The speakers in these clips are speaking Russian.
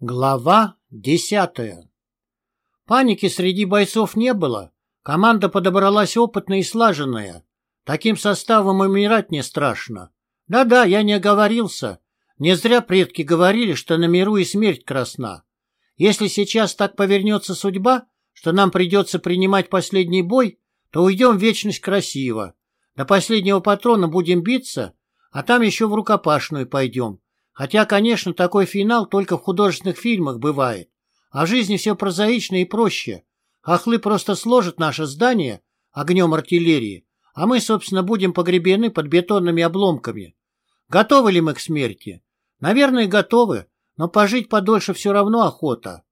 Глава десятая Паники среди бойцов не было. Команда подобралась опытная и слаженная. Таким составом умирать не страшно. Да-да, я не оговорился. Не зря предки говорили, что на миру и смерть красна. Если сейчас так повернется судьба, что нам придется принимать последний бой, то уйдем в вечность красиво. До последнего патрона будем биться, а там еще в рукопашную пойдем. Хотя, конечно, такой финал только в художественных фильмах бывает. А в жизни все прозаично и проще. Хохлы просто сложат наше здание огнем артиллерии, а мы, собственно, будем погребены под бетонными обломками. Готовы ли мы к смерти? Наверное, готовы, но пожить подольше все равно охота.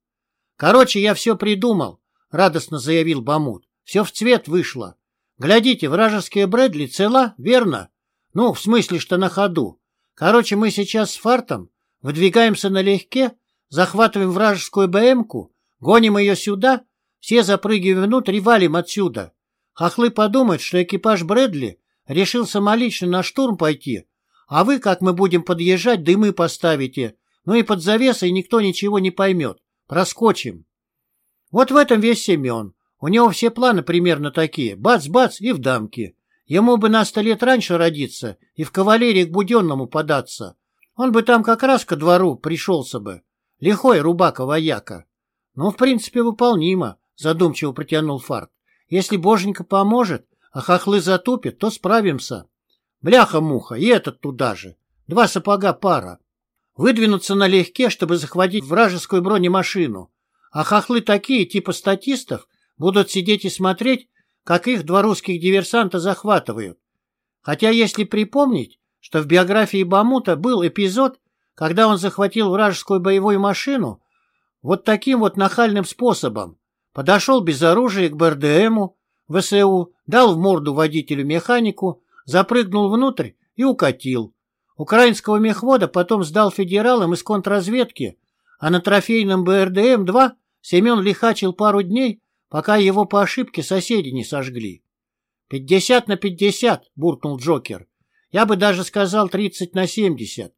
Короче, я все придумал, радостно заявил Бамут. Все в цвет вышло. Глядите, вражеская Брэдли цела, верно? Ну, в смысле, что на ходу. Короче, мы сейчас с фартом выдвигаемся налегке, захватываем вражескую БМку, гоним ее сюда, все запрыгиваем внутрь и валим отсюда. Хохлы подумают, что экипаж Брэдли решил самолично на штурм пойти, а вы, как мы будем подъезжать, дымы поставите, ну и под завесой никто ничего не поймет. Проскочим. Вот в этом весь Семен. У него все планы примерно такие. Бац-бац и в дамки. Ему бы на сто лет раньше родиться и в кавалерии к Буденному податься. Он бы там как раз ко двору пришелся бы. Лихой рубака-вояка. Ну, в принципе, выполнимо, задумчиво протянул Фарт. Если боженька поможет, а хохлы затупят, то справимся. Бляха-муха, и этот туда же. Два сапога пара. Выдвинуться налегке, чтобы захватить вражескую бронемашину. А хохлы такие, типа статистов, будут сидеть и смотреть, как их два русских диверсанта захватывают. Хотя если припомнить, что в биографии Бамута был эпизод, когда он захватил вражескую боевую машину вот таким вот нахальным способом. Подошел без оружия к БРДМу, ВСУ, дал в морду водителю-механику, запрыгнул внутрь и укатил. Украинского мехвода потом сдал федералам из контрразведки, а на трофейном БРДМ-2 Семен лихачил пару дней, пока его по ошибке соседи не сожгли. «Пятьдесят на пятьдесят», — буркнул Джокер. «Я бы даже сказал тридцать на семьдесят.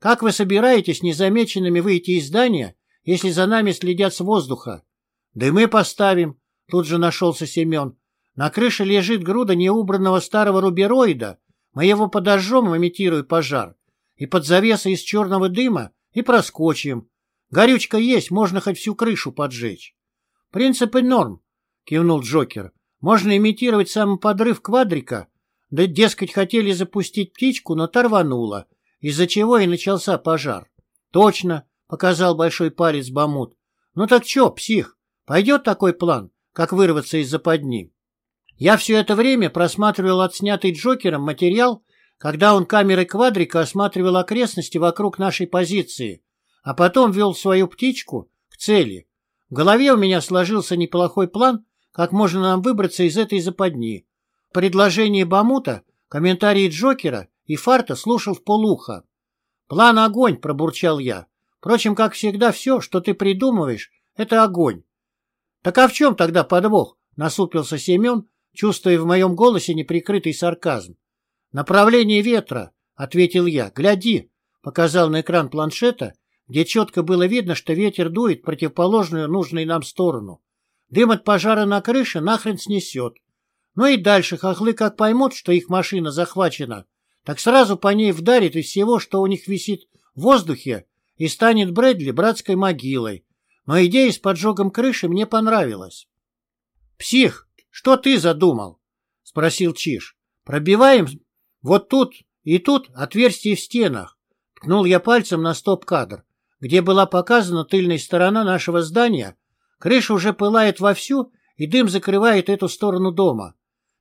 Как вы собираетесь незамеченными выйти из здания, если за нами следят с воздуха?» «Да и мы поставим», — тут же нашелся Семен. «На крыше лежит груда неубранного старого рубероида. Мы его подожжем, имитируя пожар, и под завесой из черного дыма и проскочим. Горючка есть, можно хоть всю крышу поджечь». «Принципы норм», — кивнул Джокер. «Можно имитировать самоподрыв квадрика. Да, дескать, хотели запустить птичку, но торвануло, из-за чего и начался пожар». «Точно», — показал большой палец Бамут. «Ну так чё, псих, пойдет такой план, как вырваться из западни?» Я все это время просматривал отснятый Джокером материал, когда он камерой квадрика осматривал окрестности вокруг нашей позиции, а потом вел свою птичку к цели. В голове у меня сложился неплохой план, как можно нам выбраться из этой западни. Предложение Бамута, комментарии Джокера и Фарта слушал в полуха. «План огонь!» — пробурчал я. «Впрочем, как всегда, все, что ты придумываешь, это огонь». «Так а в чем тогда подвох?» — насупился Семен, чувствуя в моем голосе неприкрытый сарказм. «Направление ветра», — ответил я. «Гляди», — показал на экран планшета где четко было видно, что ветер дует в противоположную нужной нам сторону. Дым от пожара на крыше нахрен снесет. Ну и дальше хохлы как поймут, что их машина захвачена, так сразу по ней вдарит из всего, что у них висит в воздухе, и станет Брэдли братской могилой. Но идея с поджогом крыши мне понравилась. «Псих, что ты задумал?» — спросил Чиш. «Пробиваем вот тут и тут отверстие в стенах». Ткнул я пальцем на стоп-кадр где была показана тыльная сторона нашего здания, крыша уже пылает вовсю, и дым закрывает эту сторону дома.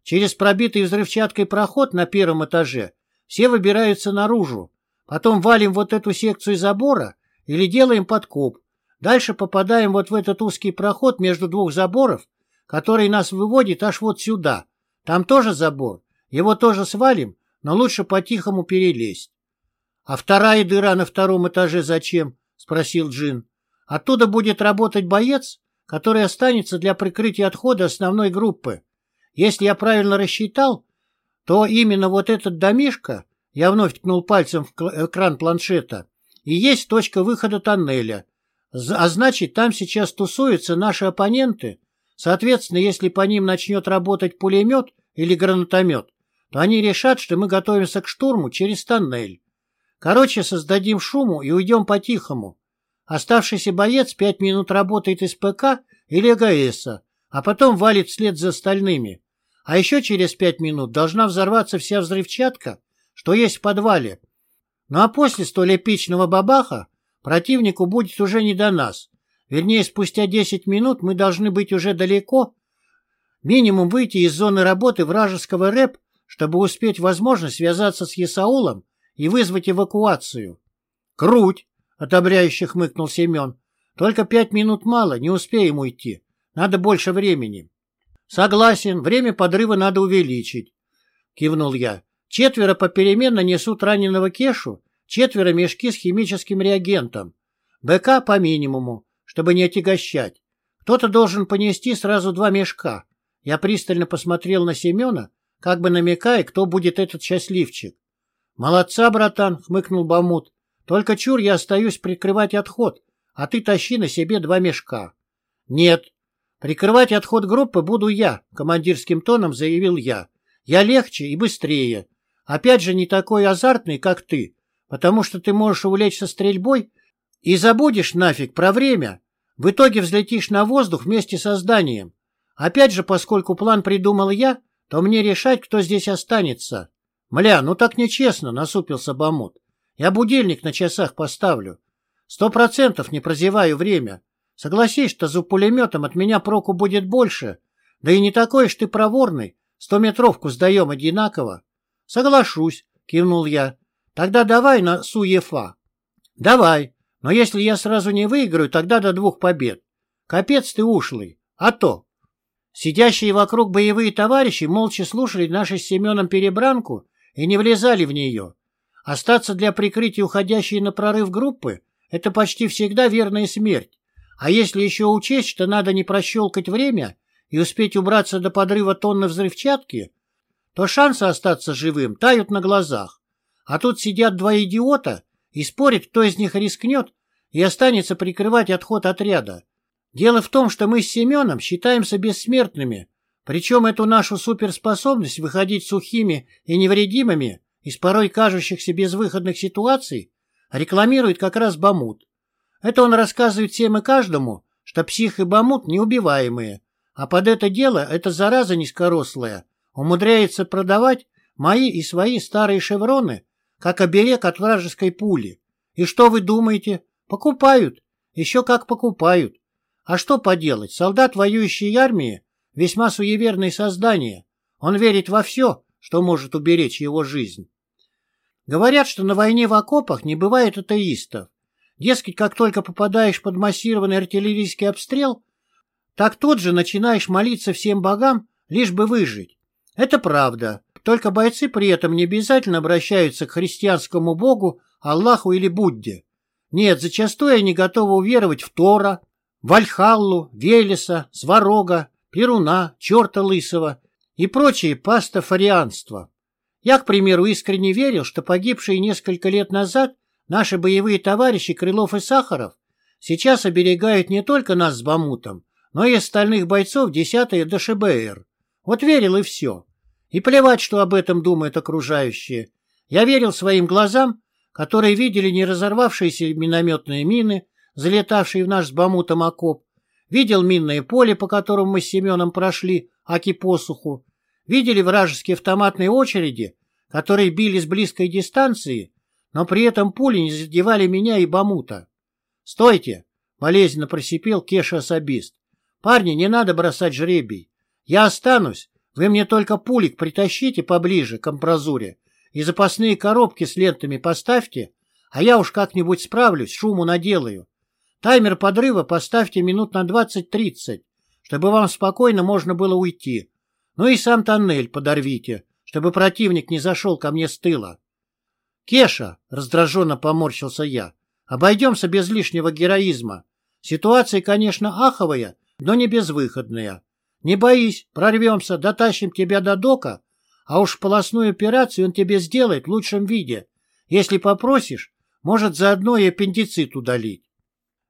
Через пробитый взрывчаткой проход на первом этаже все выбираются наружу. Потом валим вот эту секцию забора или делаем подкоп. Дальше попадаем вот в этот узкий проход между двух заборов, который нас выводит аж вот сюда. Там тоже забор. Его тоже свалим, но лучше по-тихому перелезть. А вторая дыра на втором этаже зачем? — спросил Джин. «Оттуда будет работать боец, который останется для прикрытия отхода основной группы. Если я правильно рассчитал, то именно вот этот домишко, я вновь ткнул пальцем в экран планшета, и есть точка выхода тоннеля. А значит, там сейчас тусуются наши оппоненты. Соответственно, если по ним начнет работать пулемет или гранатомет, то они решат, что мы готовимся к штурму через тоннель. Короче, создадим шуму и уйдем по-тихому. Оставшийся боец пять минут работает из ПК или АГСа, а потом валит вслед за остальными. А еще через пять минут должна взорваться вся взрывчатка, что есть в подвале. Ну а после столь эпичного бабаха противнику будет уже не до нас. Вернее, спустя десять минут мы должны быть уже далеко, минимум выйти из зоны работы вражеского рэп, чтобы успеть возможно связаться с Есаулом и вызвать эвакуацию. «Круть!» — одобряюще хмыкнул Семен. «Только пять минут мало, не успеем уйти. Надо больше времени». «Согласен, время подрыва надо увеличить», — кивнул я. «Четверо попеременно несут раненого Кешу, четверо мешки с химическим реагентом. БК по минимуму, чтобы не отягощать. Кто-то должен понести сразу два мешка». Я пристально посмотрел на Семена, как бы намекая, кто будет этот счастливчик. «Молодца, братан!» — хмыкнул Бамут. «Только чур я остаюсь прикрывать отход, а ты тащи на себе два мешка». «Нет, прикрывать отход группы буду я», — командирским тоном заявил я. «Я легче и быстрее. Опять же, не такой азартный, как ты, потому что ты можешь увлечься стрельбой и забудешь нафиг про время. В итоге взлетишь на воздух вместе со зданием. Опять же, поскольку план придумал я, то мне решать, кто здесь останется». «Мля, ну так нечестно», — насупился Бамут. «Я будильник на часах поставлю. Сто процентов не прозеваю время. Согласись, что за пулеметом от меня проку будет больше. Да и не такой ж ты проворный. Стометровку сдаем одинаково». «Соглашусь», — кивнул я. «Тогда давай на СУЕФА». «Давай. Но если я сразу не выиграю, тогда до двух побед. Капец ты ушлый. А то». Сидящие вокруг боевые товарищи молча слушали наши с Семеном перебранку и не влезали в нее. Остаться для прикрытия уходящей на прорыв группы — это почти всегда верная смерть. А если еще учесть, что надо не прощелкать время и успеть убраться до подрыва тонны взрывчатки, то шансы остаться живым тают на глазах. А тут сидят два идиота и спорят, кто из них рискнет и останется прикрывать отход отряда. Дело в том, что мы с Семеном считаемся бессмертными, причем эту нашу суперспособность выходить сухими и невредимыми из порой кажущихся безвыходных ситуаций рекламирует как раз Бамут. Это он рассказывает всем и каждому, что псих и Бамут неубиваемые, а под это дело эта зараза низкорослая умудряется продавать мои и свои старые шевроны, как оберег от вражеской пули. И что вы думаете? Покупают. Еще как покупают. А что поделать, солдат воюющей армии весьма суеверное создание. Он верит во все, что может уберечь его жизнь. Говорят, что на войне в окопах не бывает атеистов. Дескать, как только попадаешь под массированный артиллерийский обстрел, так тут же начинаешь молиться всем богам, лишь бы выжить. Это правда, только бойцы при этом не обязательно обращаются к христианскому богу, Аллаху или Будде. Нет, зачастую они готовы уверовать в Тора, Вальхаллу, Велеса, Сварога, Перуна, черта лысого и прочие пастафарианства. Я, к примеру, искренне верил, что погибшие несколько лет назад наши боевые товарищи Крылов и Сахаров сейчас оберегают не только нас с Бамутом, но и остальных бойцов 10-й ДШБР. Вот верил и все. И плевать, что об этом думают окружающие. Я верил своим глазам, которые видели не разорвавшиеся минометные мины, залетавшие в наш с Бамутом окоп, Видел минное поле, по которому мы с Семеном прошли, аки посуху. Видели вражеские автоматные очереди, которые били с близкой дистанции, но при этом пули не задевали меня и Бамута. «Стойте!» — болезненно просипел Кеша-особист. «Парни, не надо бросать жребий. Я останусь. Вы мне только пулик притащите поближе к амбразуре и запасные коробки с лентами поставьте, а я уж как-нибудь справлюсь, шуму наделаю. Таймер подрыва поставьте минут на 20-30, чтобы вам спокойно можно было уйти. Ну и сам тоннель подорвите, чтобы противник не зашел ко мне с тыла. Кеша, раздраженно поморщился я, обойдемся без лишнего героизма. Ситуация, конечно, аховая, но не безвыходная. Не боись, прорвемся, дотащим тебя до дока, а уж полостную операцию он тебе сделает в лучшем виде. Если попросишь, может заодно и аппендицит удалить.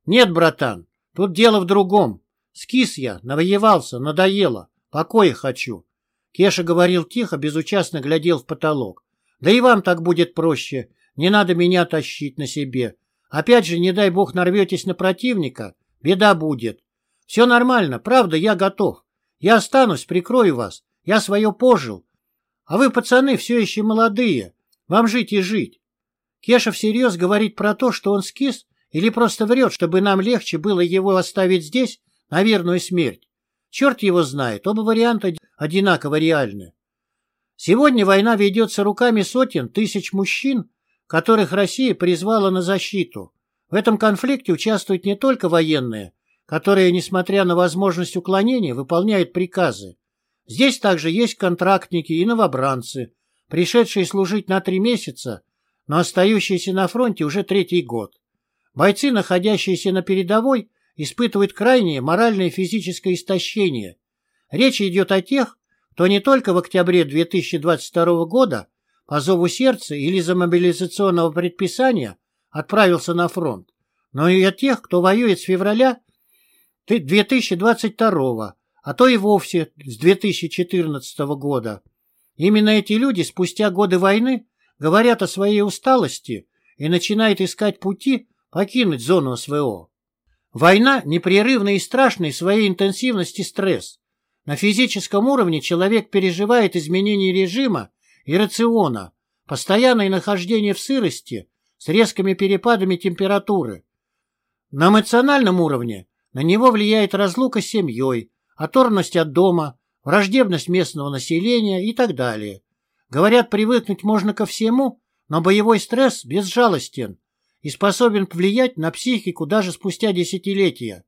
Нет, братан, тут дело в другом. Скис я, навоевался, надоело, покоя хочу. Кеша говорил тихо, безучастно глядел в потолок. Да и вам так будет проще, не надо меня тащить на себе. Опять же, не дай бог нарветесь на противника, беда будет. Все нормально, правда, я готов. Я останусь, прикрою вас. Я свое пожил. А вы, пацаны, все еще молодые. Вам жить и жить. Кеша всерьез говорит про то, что он скис, или просто врет, чтобы нам легче было его оставить здесь на верную смерть. Черт его знает, оба варианта одинаково реальны. Сегодня война ведется руками сотен тысяч мужчин, которых Россия призвала на защиту. В этом конфликте участвуют не только военные, которые, несмотря на возможность уклонения, выполняют приказы. Здесь также есть контрактники и новобранцы, пришедшие служить на три месяца, но остающиеся на фронте уже третий год. Бойцы, находящиеся на передовой, испытывают крайнее моральное и физическое истощение. Речь идет о тех, кто не только в октябре 2022 года по зову сердца или за мобилизационного предписания отправился на фронт, но и о тех, кто воюет с февраля 2022, а то и вовсе с 2014 года. Именно эти люди спустя годы войны говорят о своей усталости и начинают искать пути покинуть зону СВО. Война – непрерывный и страшный своей интенсивности стресс. На физическом уровне человек переживает изменение режима и рациона, постоянное нахождение в сырости с резкими перепадами температуры. На эмоциональном уровне на него влияет разлука с семьей, оторванность от дома, враждебность местного населения и так далее. Говорят, привыкнуть можно ко всему, но боевой стресс безжалостен и способен повлиять на психику даже спустя десятилетия.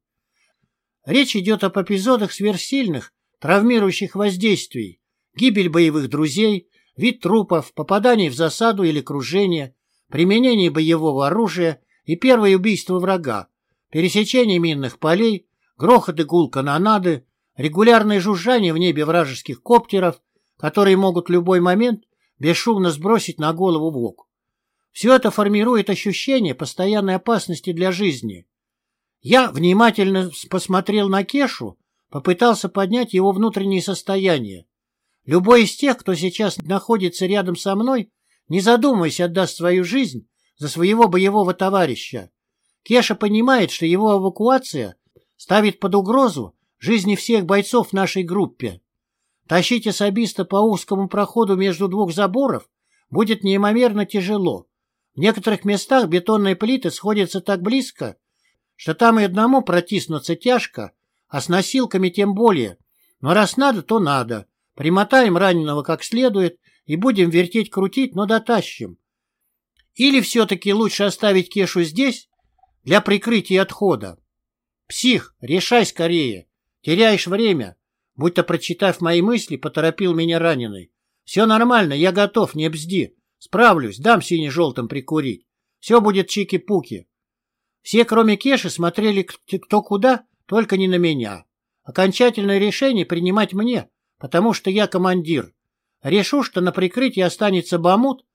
Речь идет об эпизодах сверхсильных, травмирующих воздействий, гибель боевых друзей, вид трупов, попадание в засаду или кружение, применение боевого оружия и первое убийство врага, пересечение минных полей, грохот и гул канонады, регулярное жужжание в небе вражеских коптеров, которые могут в любой момент бесшумно сбросить на голову ВОК. Все это формирует ощущение постоянной опасности для жизни. Я внимательно посмотрел на Кешу, попытался поднять его внутреннее состояние. Любой из тех, кто сейчас находится рядом со мной, не задумываясь, отдаст свою жизнь за своего боевого товарища. Кеша понимает, что его эвакуация ставит под угрозу жизни всех бойцов в нашей группе. Тащить особиста по узкому проходу между двух заборов будет неимоверно тяжело. В некоторых местах бетонные плиты сходятся так близко, что там и одному протиснуться тяжко, а с носилками тем более. Но раз надо, то надо. Примотаем раненого как следует и будем вертеть-крутить, но дотащим. Или все-таки лучше оставить Кешу здесь для прикрытия отхода? Псих, решай скорее. Теряешь время. Будто прочитав мои мысли, поторопил меня раненый. Все нормально, я готов, не бзди. Справлюсь, дам сине-желтым прикурить. Все будет чики-пуки. Все, кроме Кеши, смотрели кто куда, только не на меня. Окончательное решение принимать мне, потому что я командир. Решу, что на прикрытии останется Бамут,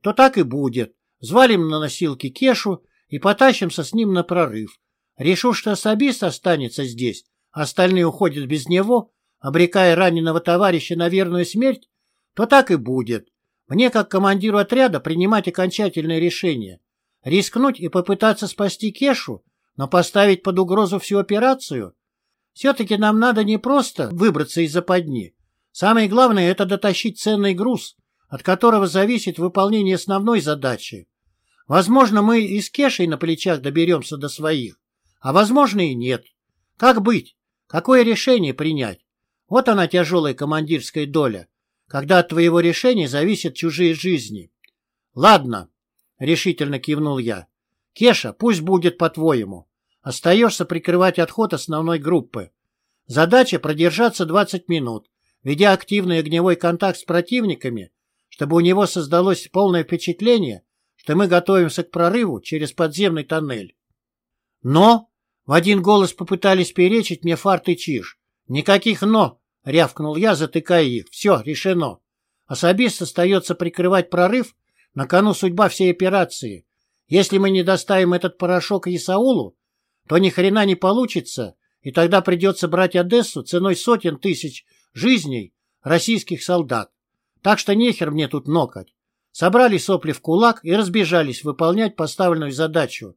то так и будет. Звалим на носилки Кешу и потащимся с ним на прорыв. Решу, что особист останется здесь, остальные уходят без него, обрекая раненого товарища на верную смерть, то так и будет. Мне, как командиру отряда, принимать окончательное решение. Рискнуть и попытаться спасти Кешу, но поставить под угрозу всю операцию? Все-таки нам надо не просто выбраться из западни. Самое главное – это дотащить ценный груз, от которого зависит выполнение основной задачи. Возможно, мы и с Кешей на плечах доберемся до своих, а возможно и нет. Как быть? Какое решение принять? Вот она тяжелая командирская доля, когда от твоего решения зависят чужие жизни. Ладно, решительно кивнул я. Кеша, пусть будет по-твоему. Остаешься прикрывать отход основной группы. Задача продержаться 20 минут, ведя активный огневой контакт с противниками, чтобы у него создалось полное впечатление, что мы готовимся к прорыву через подземный тоннель. Но в один голос попытались перечить мне фарт и чиж. Никаких «но», — рявкнул я, затыкая их. Все, решено. Особист остается прикрывать прорыв, на кону судьба всей операции. Если мы не доставим этот порошок Исаулу, то ни хрена не получится, и тогда придется брать Одессу ценой сотен тысяч жизней российских солдат. Так что нехер мне тут нокать. Собрали сопли в кулак и разбежались выполнять поставленную задачу.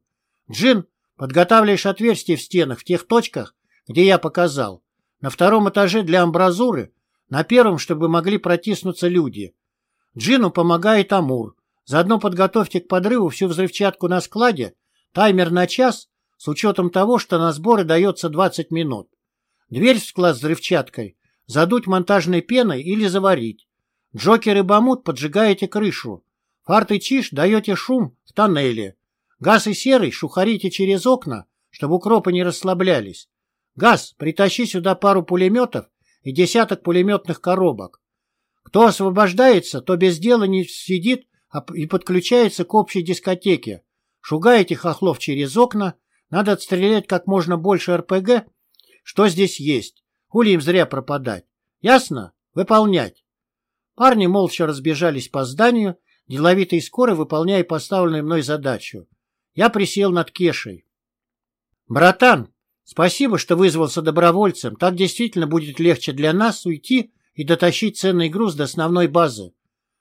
Джин, подготавливаешь отверстия в стенах в тех точках, где я показал. На втором этаже для амбразуры, на первом, чтобы могли протиснуться люди. Джину помогает Амур. Заодно подготовьте к подрыву всю взрывчатку на складе, таймер на час, с учетом того, что на сборы дается 20 минут. Дверь в склад с взрывчаткой задуть монтажной пеной или заварить. Джокер и Бамут поджигаете крышу. Фарт и Чиш даете шум в тоннеле. Газ и Серый шухарите через окна, чтобы укропы не расслаблялись. Газ, притащи сюда пару пулеметов и десяток пулеметных коробок. Кто освобождается, то без дела не сидит а и подключается к общей дискотеке. Шугаете хохлов через окна, надо отстрелять как можно больше РПГ, что здесь есть. Хули им зря пропадать. Ясно? Выполнять. Парни молча разбежались по зданию, деловито и скоро выполняя поставленную мной задачу. Я присел над Кешей. «Братан, спасибо, что вызвался добровольцем. Так действительно будет легче для нас уйти и дотащить ценный груз до основной базы».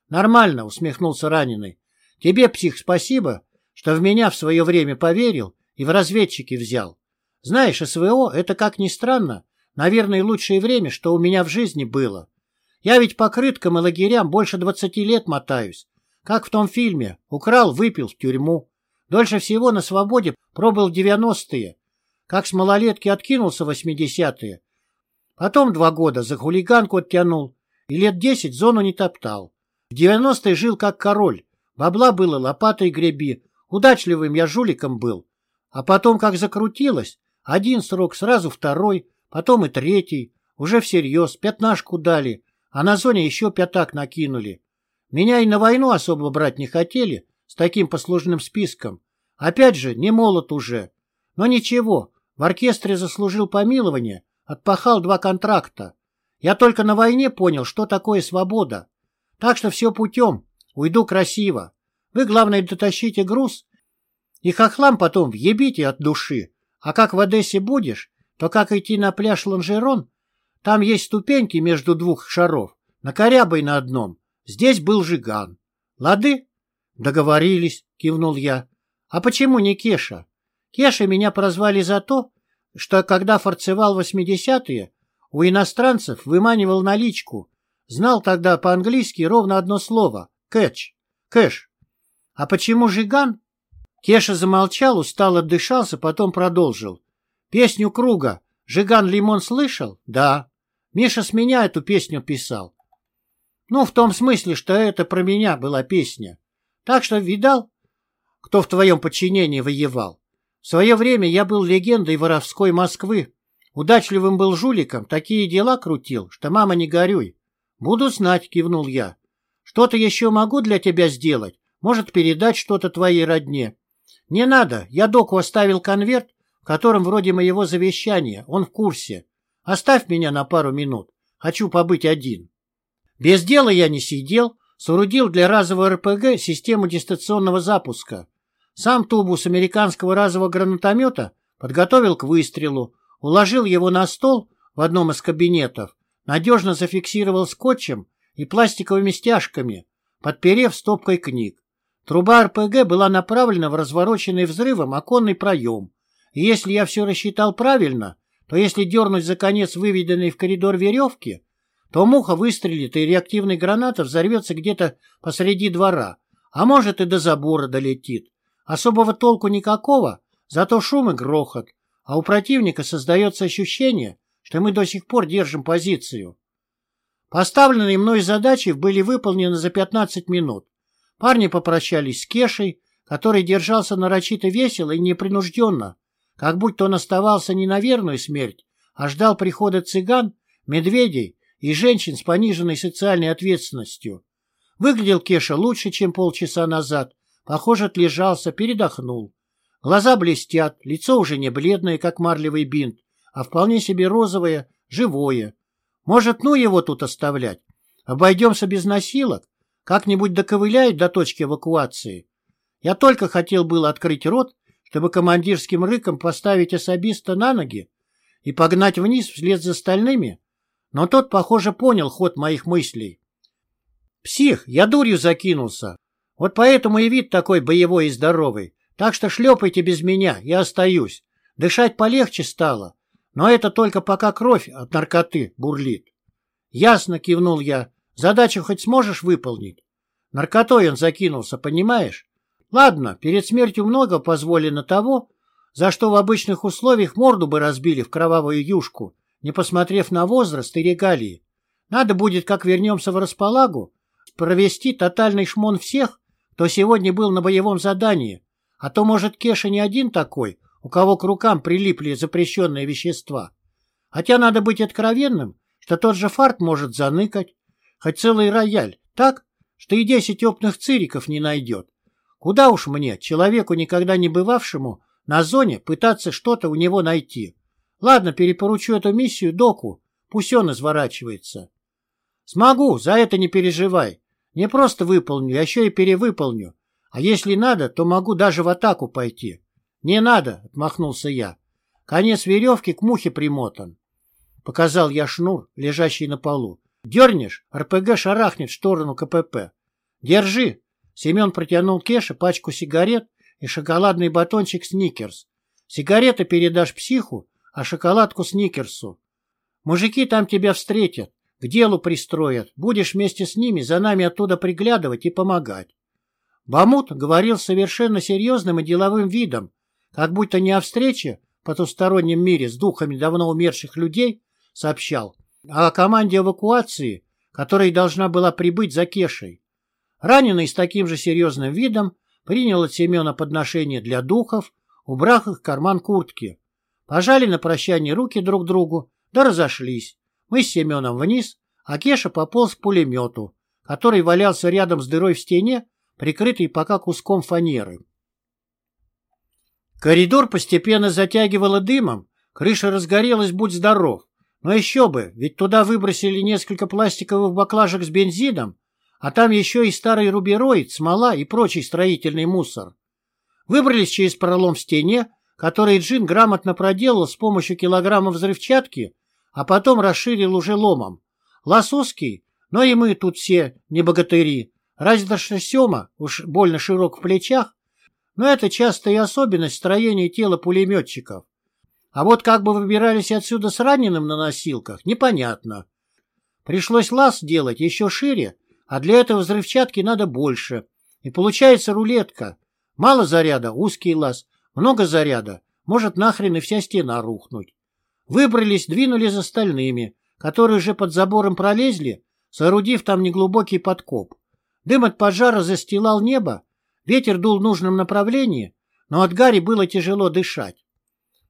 «Нормально», — усмехнулся раненый. «Тебе, псих, спасибо, что в меня в свое время поверил и в разведчики взял. Знаешь, СВО — это, как ни странно, наверное, лучшее время, что у меня в жизни было. Я ведь по крыткам и лагерям больше двадцати лет мотаюсь. Как в том фильме. Украл, выпил в тюрьму. Дольше всего на свободе пробыл девяностые. Как с малолетки откинулся восьмидесятые. Потом два года за хулиганку оттянул. И лет десять зону не топтал. В девяностые жил как король. Бабла было лопатой греби. Удачливым я жуликом был. А потом как закрутилось. Один срок, сразу второй, потом и третий. Уже всерьез, пятнашку дали а на зоне еще пятак накинули. Меня и на войну особо брать не хотели, с таким послужным списком. Опять же, не молод уже. Но ничего, в оркестре заслужил помилование, отпахал два контракта. Я только на войне понял, что такое свобода. Так что все путем, уйду красиво. Вы, главное, дотащите груз и хохлам потом въебите от души. А как в Одессе будешь, то как идти на пляж Ланжерон, там есть ступеньки между двух шаров, на корябой на одном. Здесь был Жиган. Лады? Договорились, кивнул я. А почему не Кеша? Кеша меня прозвали за то, что когда форцевал восьмидесятые, у иностранцев выманивал наличку. Знал тогда по-английски ровно одно слово — кэч, кэш. А почему Жиган? Кеша замолчал, устало отдышался, потом продолжил. Песню Круга «Жиган Лимон» слышал? Да. Миша с меня эту песню писал. Ну, в том смысле, что это про меня была песня. Так что видал, кто в твоем подчинении воевал. В свое время я был легендой воровской Москвы. Удачливым был жуликом, такие дела крутил, что мама не горюй. Буду знать, кивнул я. Что-то еще могу для тебя сделать? Может, передать что-то твоей родне? Не надо, я доку оставил конверт, в котором вроде моего завещания, он в курсе. Оставь меня на пару минут. Хочу побыть один. Без дела я не сидел, соорудил для разового РПГ систему дистанционного запуска. Сам тубус американского разового гранатомета подготовил к выстрелу, уложил его на стол в одном из кабинетов, надежно зафиксировал скотчем и пластиковыми стяжками, подперев стопкой книг. Труба РПГ была направлена в развороченный взрывом оконный проем, и если я все рассчитал правильно, то если дернуть за конец выведенной в коридор веревки, то муха выстрелит, и реактивная граната взорвется где-то посреди двора, а может и до забора долетит. Особого толку никакого, зато шум и грохот, а у противника создается ощущение, что мы до сих пор держим позицию. Поставленные мной задачи были выполнены за 15 минут. Парни попрощались с Кешей, который держался нарочито весело и непринужденно, как будто он оставался не на верную смерть, а ждал прихода цыган, медведей и женщин с пониженной социальной ответственностью. Выглядел Кеша лучше, чем полчаса назад, похоже, отлежался, передохнул. Глаза блестят, лицо уже не бледное, как марлевый бинт, а вполне себе розовое, живое. Может, ну его тут оставлять? Обойдемся без носилок? Как-нибудь доковыляет до точки эвакуации? Я только хотел было открыть рот, чтобы командирским рыком поставить особиста на ноги и погнать вниз вслед за остальными? Но тот, похоже, понял ход моих мыслей. Псих, я дурью закинулся. Вот поэтому и вид такой боевой и здоровый. Так что шлепайте без меня, я остаюсь. Дышать полегче стало. Но это только пока кровь от наркоты бурлит. Ясно, кивнул я. Задачу хоть сможешь выполнить? Наркотой он закинулся, понимаешь? Ладно, перед смертью много позволено того, за что в обычных условиях морду бы разбили в кровавую юшку, не посмотрев на возраст и регалии. Надо будет, как вернемся в располагу, провести тотальный шмон всех, кто сегодня был на боевом задании, а то, может, Кеша не один такой, у кого к рукам прилипли запрещенные вещества. Хотя надо быть откровенным, что тот же фарт может заныкать, хоть целый рояль, так, что и десять опытных цириков не найдет. Куда уж мне, человеку, никогда не бывавшему, на зоне пытаться что-то у него найти. Ладно, перепоручу эту миссию доку, пусть он изворачивается. Смогу, за это не переживай. Не просто выполню, а еще и перевыполню. А если надо, то могу даже в атаку пойти. Не надо, отмахнулся я. Конец веревки к мухе примотан. Показал я шнур, лежащий на полу. Дернешь, РПГ шарахнет в сторону КПП. Держи. Семен протянул Кеше пачку сигарет и шоколадный батончик Сникерс. Сигареты передашь психу, а шоколадку Сникерсу. Мужики там тебя встретят, к делу пристроят. Будешь вместе с ними за нами оттуда приглядывать и помогать. Бамут говорил совершенно серьезным и деловым видом, как будто не о встрече в потустороннем мире с духами давно умерших людей сообщал, а о команде эвакуации, которая должна была прибыть за Кешей. Раненый с таким же серьезным видом принял от Семена подношение для духов, убрав их в карман куртки. Пожали на прощание руки друг другу, да разошлись. Мы с Семеном вниз, а Кеша пополз к пулемету, который валялся рядом с дырой в стене прикрытый пока куском фанеры. Коридор постепенно затягивало дымом, крыша разгорелась, будь здоров. Но еще бы, ведь туда выбросили несколько пластиковых баклажек с бензином, а там еще и старый рубероид, смола и прочий строительный мусор. Выбрались через пролом в стене, который Джин грамотно проделал с помощью килограмма взрывчатки, а потом расширил уже ломом. Лосоский, но и мы тут все не богатыри, Разве что Сема уж больно широк в плечах, но это часто и особенность строения тела пулеметчиков. А вот как бы выбирались отсюда с раненым на носилках, непонятно. Пришлось лаз делать еще шире, а для этого взрывчатки надо больше. И получается рулетка. Мало заряда, узкий лаз, много заряда, может нахрен и вся стена рухнуть. Выбрались, двинули за остальными, которые уже под забором пролезли, соорудив там неглубокий подкоп. Дым от пожара застилал небо, ветер дул в нужном направлении, но от Гарри было тяжело дышать.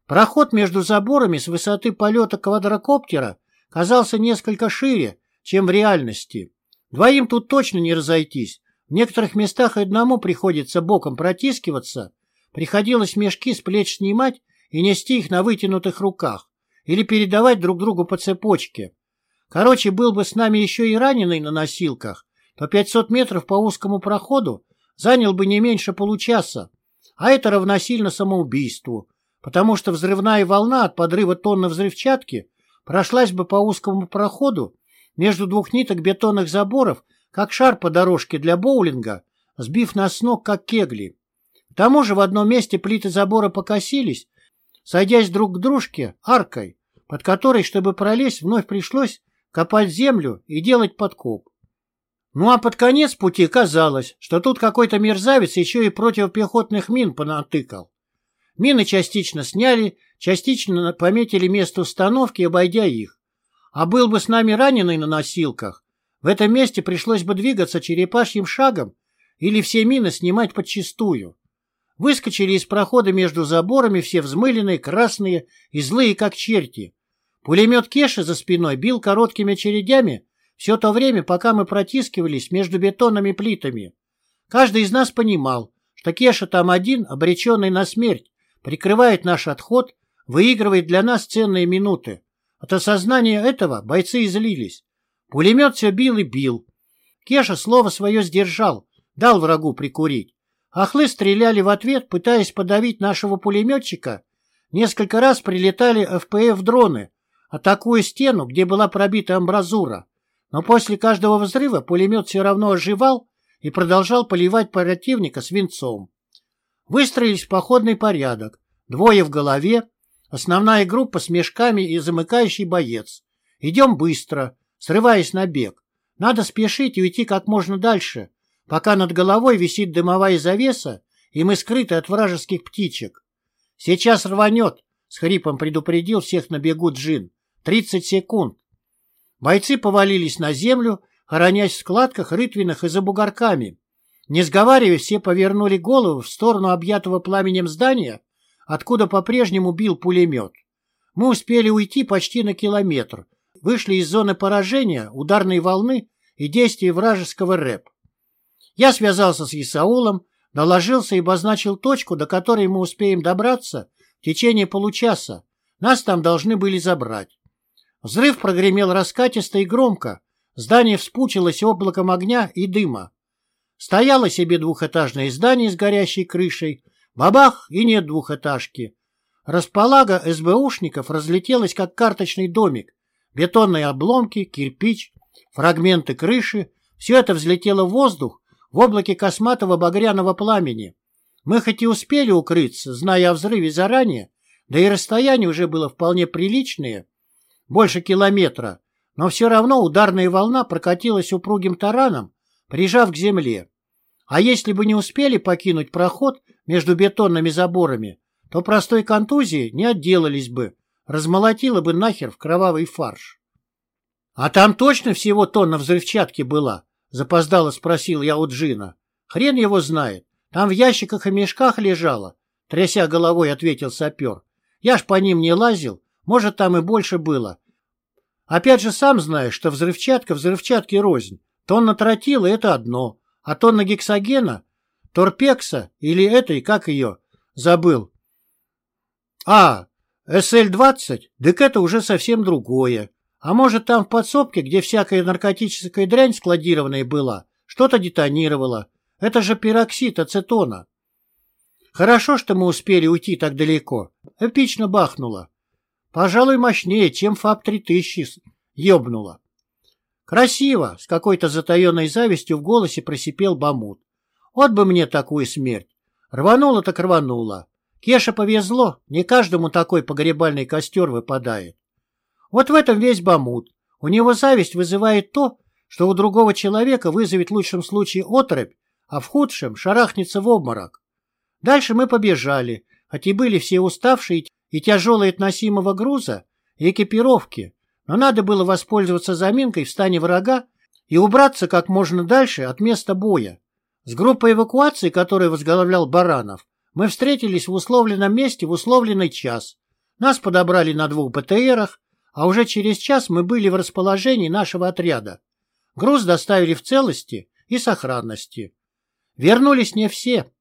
Проход между заборами с высоты полета квадрокоптера казался несколько шире, чем в реальности. Двоим тут точно не разойтись. В некоторых местах одному приходится боком протискиваться, приходилось мешки с плеч снимать и нести их на вытянутых руках или передавать друг другу по цепочке. Короче, был бы с нами еще и раненый на носилках, то 500 метров по узкому проходу занял бы не меньше получаса, а это равносильно самоубийству, потому что взрывная волна от подрыва тонны взрывчатки прошлась бы по узкому проходу между двух ниток бетонных заборов, как шар по дорожке для боулинга, сбив нас с ног, как кегли. К тому же в одном месте плиты забора покосились, сойдясь друг к дружке аркой, под которой, чтобы пролезть, вновь пришлось копать землю и делать подкоп. Ну а под конец пути казалось, что тут какой-то мерзавец еще и противопехотных мин понатыкал. Мины частично сняли, частично пометили место установки, обойдя их. А был бы с нами раненый на носилках, в этом месте пришлось бы двигаться черепашьим шагом или все мины снимать подчистую. Выскочили из прохода между заборами все взмыленные, красные и злые, как черти. Пулемет Кеши за спиной бил короткими очередями все то время, пока мы протискивались между бетонными плитами. Каждый из нас понимал, что Кеша там один, обреченный на смерть, прикрывает наш отход, выигрывает для нас ценные минуты. От осознания этого бойцы излились. Пулемет все бил и бил. Кеша слово свое сдержал, дал врагу прикурить. Ахлы стреляли в ответ, пытаясь подавить нашего пулеметчика. Несколько раз прилетали ФПФ-дроны, атакуя стену, где была пробита амбразура. Но после каждого взрыва пулемет все равно оживал и продолжал поливать противника свинцом. Выстроились в походный порядок. Двое в голове, основная группа с мешками и замыкающий боец. Идем быстро, срываясь на бег. Надо спешить и уйти как можно дальше, пока над головой висит дымовая завеса, и мы скрыты от вражеских птичек. Сейчас рванет, с хрипом предупредил всех на бегу Джин. Тридцать секунд. Бойцы повалились на землю, хоронясь в складках, рытвинах и за бугорками. Не сговариваясь, все повернули голову в сторону объятого пламенем здания, откуда по-прежнему бил пулемет. Мы успели уйти почти на километр, вышли из зоны поражения, ударной волны и действий вражеского рэп. Я связался с Исаулом, доложился и обозначил точку, до которой мы успеем добраться в течение получаса. Нас там должны были забрать. Взрыв прогремел раскатисто и громко. Здание вспучилось облаком огня и дыма. Стояло себе двухэтажное здание с горящей крышей. Бабах, и нет двухэтажки. Располага СБУшников разлетелась, как карточный домик. Бетонные обломки, кирпич, фрагменты крыши — все это взлетело в воздух в облаке косматого багряного пламени. Мы хоть и успели укрыться, зная о взрыве заранее, да и расстояние уже было вполне приличное, больше километра, но все равно ударная волна прокатилась упругим тараном, прижав к земле. А если бы не успели покинуть проход между бетонными заборами, то простой контузии не отделались бы, размолотило бы нахер в кровавый фарш. — А там точно всего тонна взрывчатки была? — запоздало спросил я у Джина. — Хрен его знает. Там в ящиках и мешках лежало, — тряся головой ответил сапер. — Я ж по ним не лазил, может, там и больше было. Опять же, сам знаешь, что взрывчатка взрывчатки рознь. Тонна тротила — это одно, а тонна гексогена, торпекса или этой, как ее, забыл. А, СЛ-20, так это уже совсем другое. А может, там в подсобке, где всякая наркотическая дрянь складированная была, что-то детонировало. Это же пероксид ацетона. Хорошо, что мы успели уйти так далеко. Эпично бахнуло. Пожалуй, мощнее, чем ФАП-3000 ёбнула. Красиво, с какой-то затаенной завистью в голосе просипел Бамут. Вот бы мне такую смерть. Рвануло так рвануло. Кеша повезло, не каждому такой погребальный костер выпадает. Вот в этом весь Бамут. У него зависть вызывает то, что у другого человека вызовет в лучшем случае отрыбь, а в худшем шарахнется в обморок. Дальше мы побежали, хоть и были все уставшие и тяжелой относимого груза, и экипировки, но надо было воспользоваться заминкой в стане врага и убраться как можно дальше от места боя. С группой эвакуации, которую возглавлял Баранов, мы встретились в условленном месте в условленный час. Нас подобрали на двух БТРах, а уже через час мы были в расположении нашего отряда. Груз доставили в целости и сохранности. Вернулись не все.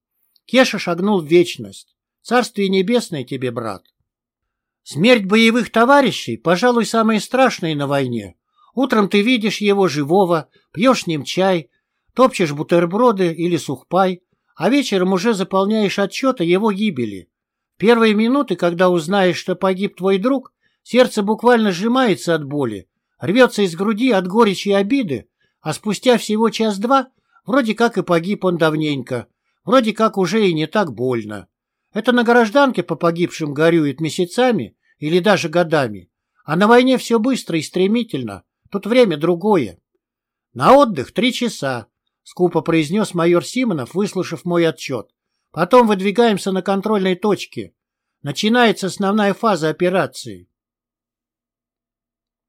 Кеша шагнул в вечность. Царствие небесное тебе, брат. Смерть боевых товарищей, пожалуй, самое страшное на войне. Утром ты видишь его живого, пьешь с ним чай, топчешь бутерброды или сухпай, а вечером уже заполняешь отчет о его гибели. Первые минуты, когда узнаешь, что погиб твой друг, сердце буквально сжимается от боли, рвется из груди от горечи и обиды, а спустя всего час-два вроде как и погиб он давненько, вроде как уже и не так больно. Это на гражданке по погибшим горюет месяцами или даже годами. А на войне все быстро и стремительно. Тут время другое. На отдых три часа, скупо произнес майор Симонов, выслушав мой отчет. Потом выдвигаемся на контрольной точке. Начинается основная фаза операции.